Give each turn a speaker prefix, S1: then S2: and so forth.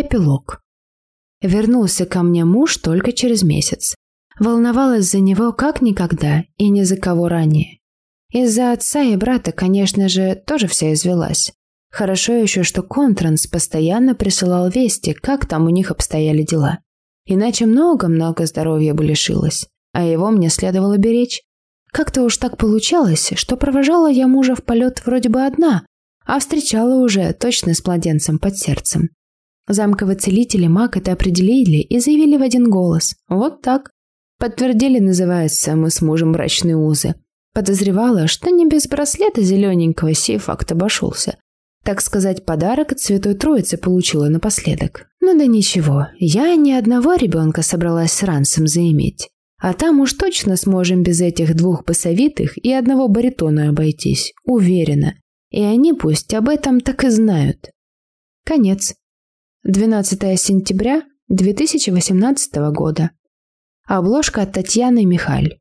S1: Эпилог. Вернулся ко мне муж только через месяц. Волновалась за него как никогда и ни за кого ранее. Из-за отца и брата, конечно же, тоже вся извелась. Хорошо еще, что Контранс постоянно присылал вести, как там у них обстояли дела. Иначе много-много здоровья бы лишилось, а его мне следовало беречь. Как-то уж так получалось, что провожала я мужа в полет вроде бы одна, а встречала уже точно с младенцем под сердцем. Замковые целители маг это определили и заявили в один голос. Вот так. Подтвердили, называется, мы с мужем брачные узы. Подозревала, что не без браслета зелененького сей факт обошелся. Так сказать, подарок от Святой Троицы получила напоследок. Ну да ничего, я ни одного ребенка собралась с ранцем заиметь. А там уж точно сможем без этих двух басовитых и одного баритона обойтись, уверена. И они пусть об этом так и знают. Конец. 12 сентября 2018 года. Обложка от Татьяны Михаль.